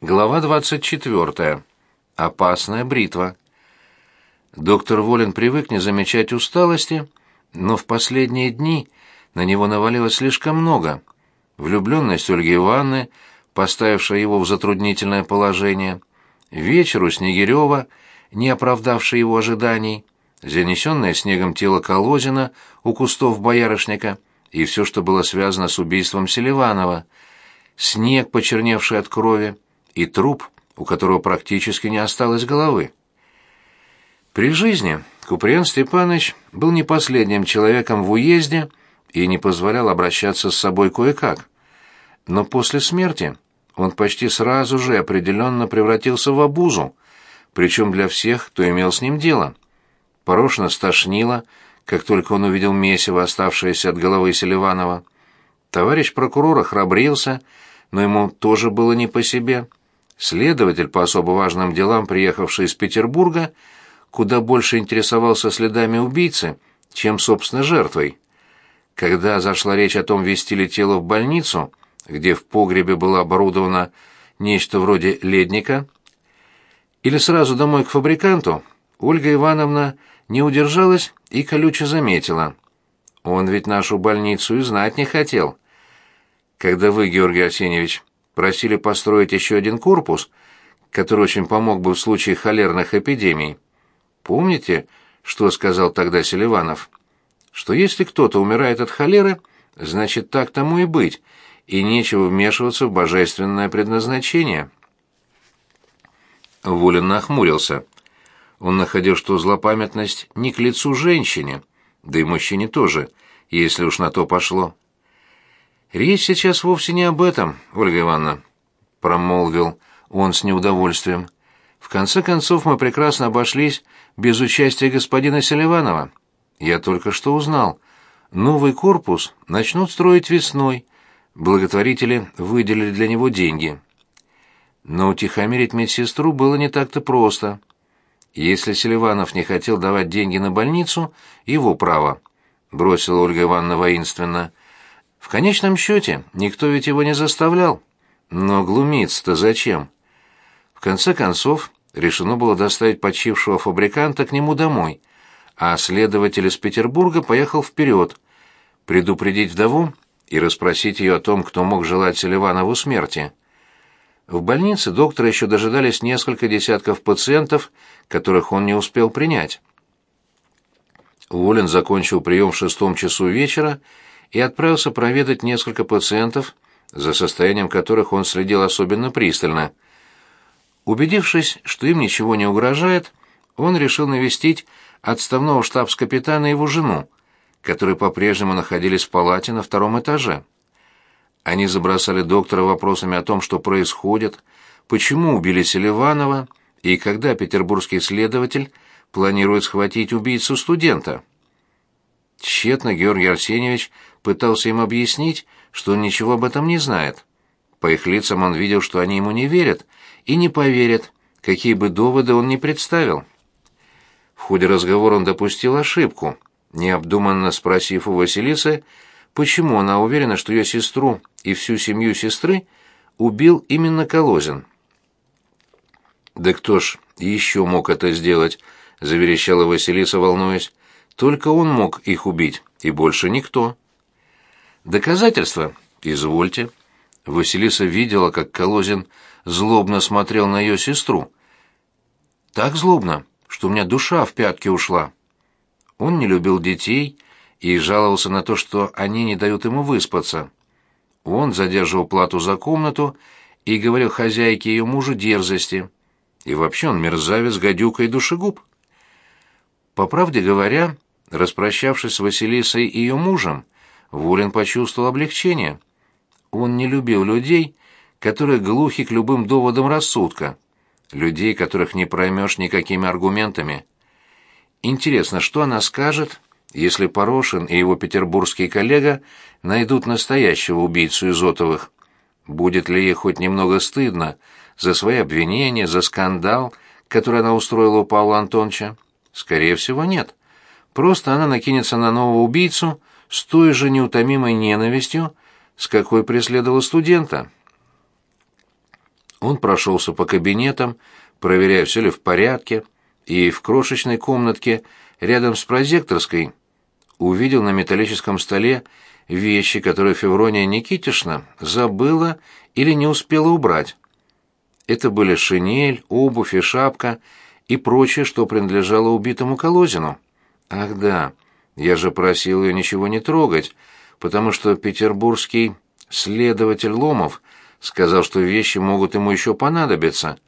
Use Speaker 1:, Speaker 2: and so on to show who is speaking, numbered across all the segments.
Speaker 1: Глава 24. Опасная бритва. Доктор Волин привык не замечать усталости, но в последние дни на него навалилось слишком много. Влюбленность Ольги Ивановны, поставившая его в затруднительное положение, вечер у Снегирева, не оправдавший его ожиданий, занесенное снегом тело Колозина у кустов боярышника и все, что было связано с убийством Селиванова, снег, почерневший от крови, и труп, у которого практически не осталось головы. При жизни Куприен Степанович был не последним человеком в уезде и не позволял обращаться с собой кое-как. Но после смерти он почти сразу же определенно превратился в обузу, причем для всех, кто имел с ним дело. Порошно стошнило, как только он увидел месиво, оставшееся от головы Селиванова. Товарищ прокурора храбрился, но ему тоже было не по себе. Следователь по особо важным делам, приехавший из Петербурга, куда больше интересовался следами убийцы, чем, собственно, жертвой. Когда зашла речь о том, вести ли тело в больницу, где в погребе было оборудовано нечто вроде ледника, или сразу домой к фабриканту, Ольга Ивановна не удержалась и колюче заметила. Он ведь нашу больницу и знать не хотел. Когда вы, Георгий Арсеньевич, просили построить еще один корпус, который очень помог бы в случае холерных эпидемий. Помните, что сказал тогда Селиванов? Что если кто-то умирает от холеры, значит так тому и быть, и нечего вмешиваться в божественное предназначение. Волин нахмурился. Он находил, что злопамятность не к лицу женщине, да и мужчине тоже, если уж на то пошло. «Речь сейчас вовсе не об этом, Ольга Ивановна», — промолвил он с неудовольствием. «В конце концов мы прекрасно обошлись без участия господина Селиванова. Я только что узнал. Новый корпус начнут строить весной. Благотворители выделили для него деньги». Но утихомирить медсестру было не так-то просто. Если Селиванов не хотел давать деньги на больницу, его право, — бросила Ольга Ивановна воинственно. В конечном счете, никто ведь его не заставлял. Но глумиться-то зачем? В конце концов, решено было доставить почившего фабриканта к нему домой, а следователь из Петербурга поехал вперед, предупредить вдову и расспросить ее о том, кто мог желать Селиванову смерти. В больнице доктора еще дожидались несколько десятков пациентов, которых он не успел принять. Волин закончил прием в шестом часу вечера и отправился проведать несколько пациентов, за состоянием которых он следил особенно пристально. Убедившись, что им ничего не угрожает, он решил навестить отставного штабс-капитана и его жену, которые по-прежнему находились в палате на втором этаже. Они забросали доктора вопросами о том, что происходит, почему убили Селиванова и когда петербургский следователь планирует схватить убийцу студента. Тщетно Георгий Арсеньевич пытался им объяснить, что он ничего об этом не знает. По их лицам он видел, что они ему не верят и не поверят, какие бы доводы он ни представил. В ходе разговора он допустил ошибку, необдуманно спросив у Василисы, почему она уверена, что ее сестру и всю семью сестры убил именно Колозин. «Да кто ж еще мог это сделать?» — заверещала Василиса, волнуясь. «Только он мог их убить, и больше никто». Доказательства? Извольте. Василиса видела, как Колозин злобно смотрел на ее сестру. Так злобно, что у меня душа в пятки ушла. Он не любил детей и жаловался на то, что они не дают ему выспаться. Он задерживал плату за комнату и говорил хозяйке ее мужу дерзости. И вообще он мерзавец, гадюка и душегуб. По правде говоря, распрощавшись с Василисой и ее мужем, Волин почувствовал облегчение. Он не любил людей, которые глухи к любым доводам рассудка, людей, которых не проймешь никакими аргументами. Интересно, что она скажет, если Порошин и его петербургский коллега найдут настоящего убийцу Изотовых? Будет ли ей хоть немного стыдно за свои обвинения, за скандал, который она устроила у Павла Антоновича? Скорее всего, нет. Просто она накинется на нового убийцу с той же неутомимой ненавистью, с какой преследовал студента. Он прошелся по кабинетам, проверяя, все ли в порядке, и в крошечной комнатке рядом с прозекторской увидел на металлическом столе вещи, которые Феврония Никитишна забыла или не успела убрать. Это были шинель, обувь и шапка и прочее, что принадлежало убитому Колозину. Ах да, я же просил ее ничего не трогать, потому что петербургский следователь Ломов сказал, что вещи могут ему еще понадобиться.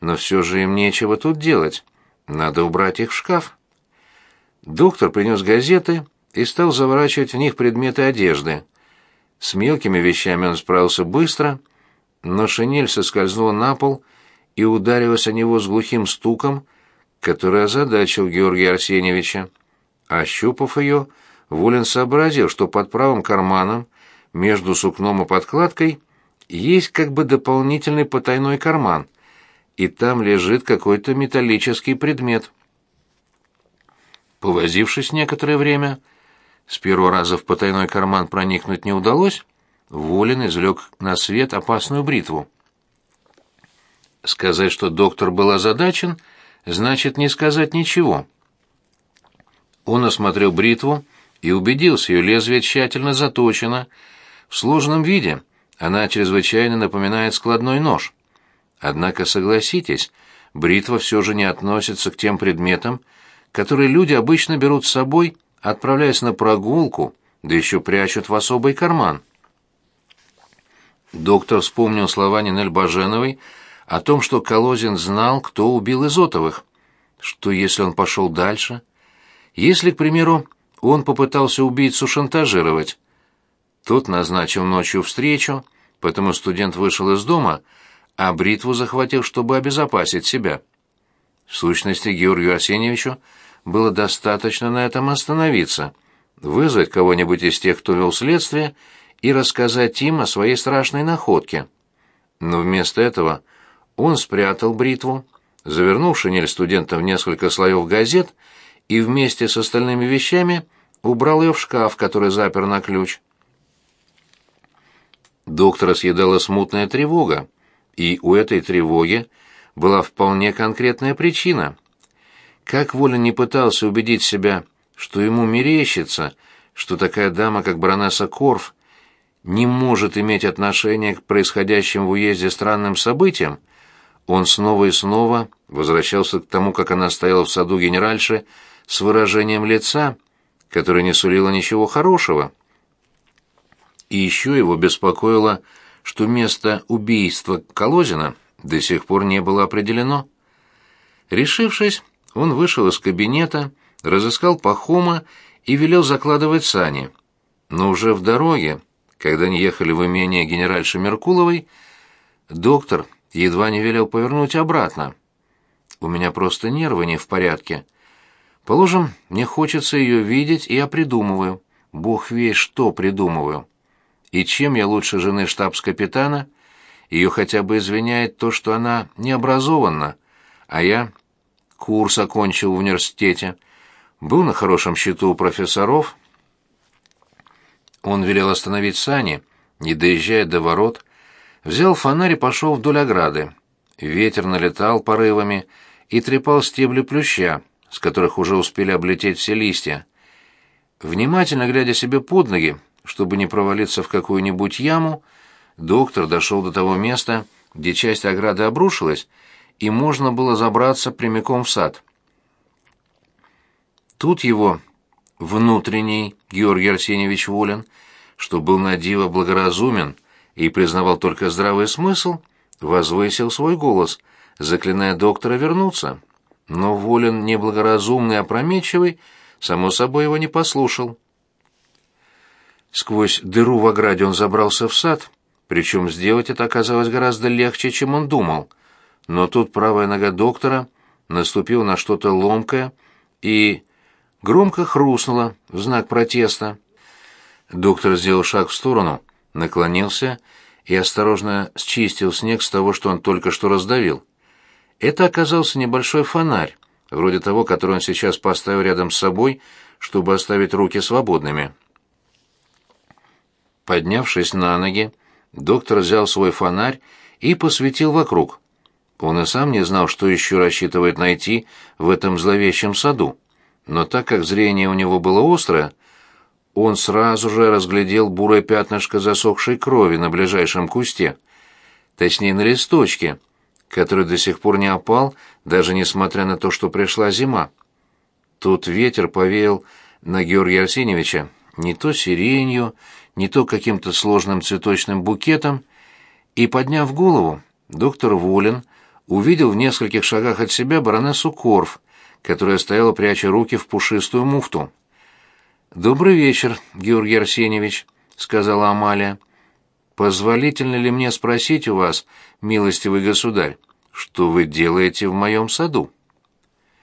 Speaker 1: Но все же им нечего тут делать. Надо убрать их в шкаф. Доктор принес газеты и стал заворачивать в них предметы одежды. С мелкими вещами он справился быстро — но шинель соскользнула на пол и ударилась о него с глухим стуком, который озадачил Георгия Арсеньевича. Ощупав ее, Волин сообразил, что под правым карманом, между сукном и подкладкой, есть как бы дополнительный потайной карман, и там лежит какой-то металлический предмет. Повозившись некоторое время, с первого раза в потайной карман проникнуть не удалось, Волин извлек на свет опасную бритву. Сказать, что доктор был озадачен, значит не сказать ничего. Он осмотрел бритву и убедился, ее лезвие тщательно заточено. В сложном виде она чрезвычайно напоминает складной нож. Однако, согласитесь, бритва все же не относится к тем предметам, которые люди обычно берут с собой, отправляясь на прогулку, да еще прячут в особый карман. Доктор вспомнил слова Нинель Баженовой о том, что Колозин знал, кто убил Изотовых. Что если он пошел дальше? Если, к примеру, он попытался убийцу шантажировать? Тот назначил ночью встречу, поэтому студент вышел из дома, а бритву захватил, чтобы обезопасить себя. В сущности, Георгию Арсеньевичу было достаточно на этом остановиться, вызвать кого-нибудь из тех, кто вел следствие, и рассказать им о своей страшной находке. Но вместо этого он спрятал бритву, завернул шинель студента в несколько слоев газет и вместе с остальными вещами убрал ее в шкаф, который запер на ключ. Доктора съедала смутная тревога, и у этой тревоги была вполне конкретная причина. Как Воля не пытался убедить себя, что ему мерещится, что такая дама, как баронесса Корф, не может иметь отношения к происходящим в уезде странным событиям, он снова и снова возвращался к тому, как она стояла в саду генеральши с выражением лица, которое не сулило ничего хорошего. И еще его беспокоило, что место убийства Колозина до сих пор не было определено. Решившись, он вышел из кабинета, разыскал Пахома и велел закладывать сани. Но уже в дороге, когда они ехали в имение генеральши Меркуловой, доктор едва не велел повернуть обратно. У меня просто нервы не в порядке. Положим, мне хочется ее видеть, и я придумываю. Бог весь что придумываю. И чем я лучше жены штабс-капитана? Ее хотя бы извиняет то, что она необразованна, а я курс окончил в университете, был на хорошем счету у профессоров, он велел остановить сани, не доезжая до ворот, взял фонарь и пошел вдоль ограды. Ветер налетал порывами и трепал стебли плюща, с которых уже успели облететь все листья. Внимательно глядя себе под ноги, чтобы не провалиться в какую-нибудь яму, доктор дошел до того места, где часть ограды обрушилась, и можно было забраться прямиком в сад. Тут его внутренний Георгий Арсеньевич Волин, что был на диво благоразумен и признавал только здравый смысл, возвысил свой голос, заклиная доктора вернуться. Но Волин, неблагоразумный, опрометчивый, само собой его не послушал. Сквозь дыру в ограде он забрался в сад, причем сделать это оказалось гораздо легче, чем он думал. Но тут правая нога доктора наступила на что-то ломкое и громко хрустнуло в знак протеста. Доктор сделал шаг в сторону, наклонился и осторожно счистил снег с того, что он только что раздавил. Это оказался небольшой фонарь, вроде того, который он сейчас поставил рядом с собой, чтобы оставить руки свободными. Поднявшись на ноги, доктор взял свой фонарь и посветил вокруг. Он и сам не знал, что еще рассчитывает найти в этом зловещем саду. Но так как зрение у него было острое, он сразу же разглядел бурое пятнышко засохшей крови на ближайшем кусте. Точнее, на листочке, который до сих пор не опал, даже несмотря на то, что пришла зима. Тут ветер повеял на Георгия Арсеньевича не то сиренью, не то каким-то сложным цветочным букетом, и, подняв голову, доктор Волин увидел в нескольких шагах от себя баронессу Корф, которая стояла, пряча руки в пушистую муфту. «Добрый вечер, Георгий Арсеньевич», — сказала Амалия. «Позволительно ли мне спросить у вас, милостивый государь, что вы делаете в моем саду?»